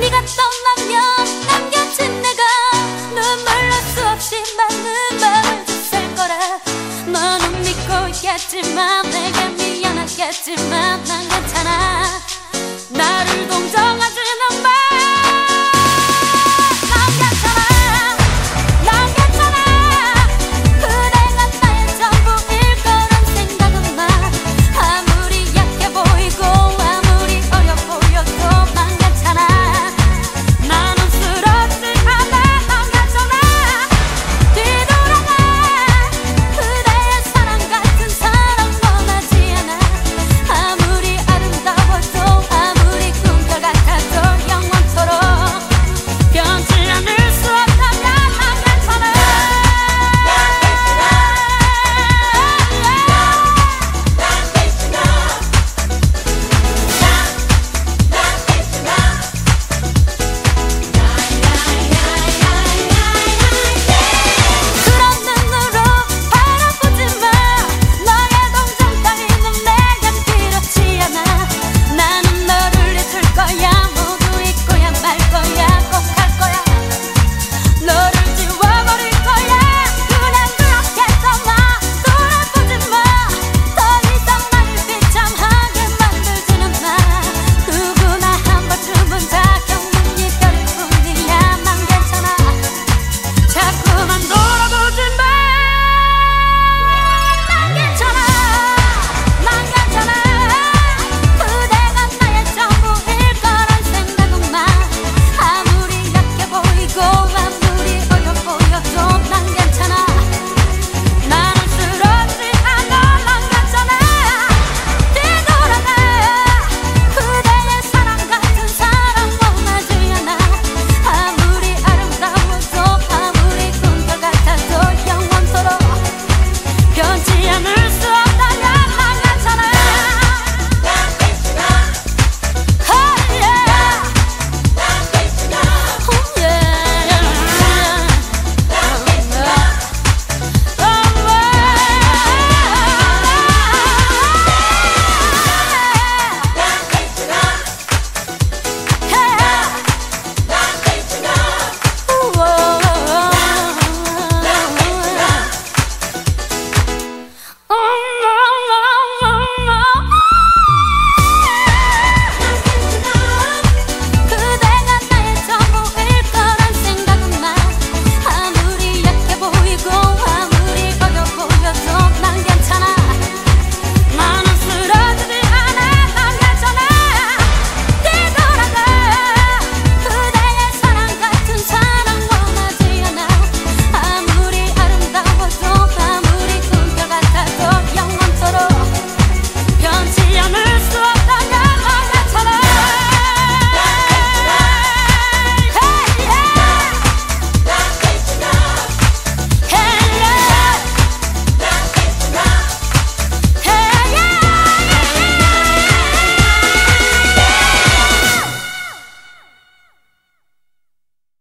네가 떠나면 남겨진 내가 눈물로 수없이 많은 마음을 줬을 거라. 너는 믿고 있겠지만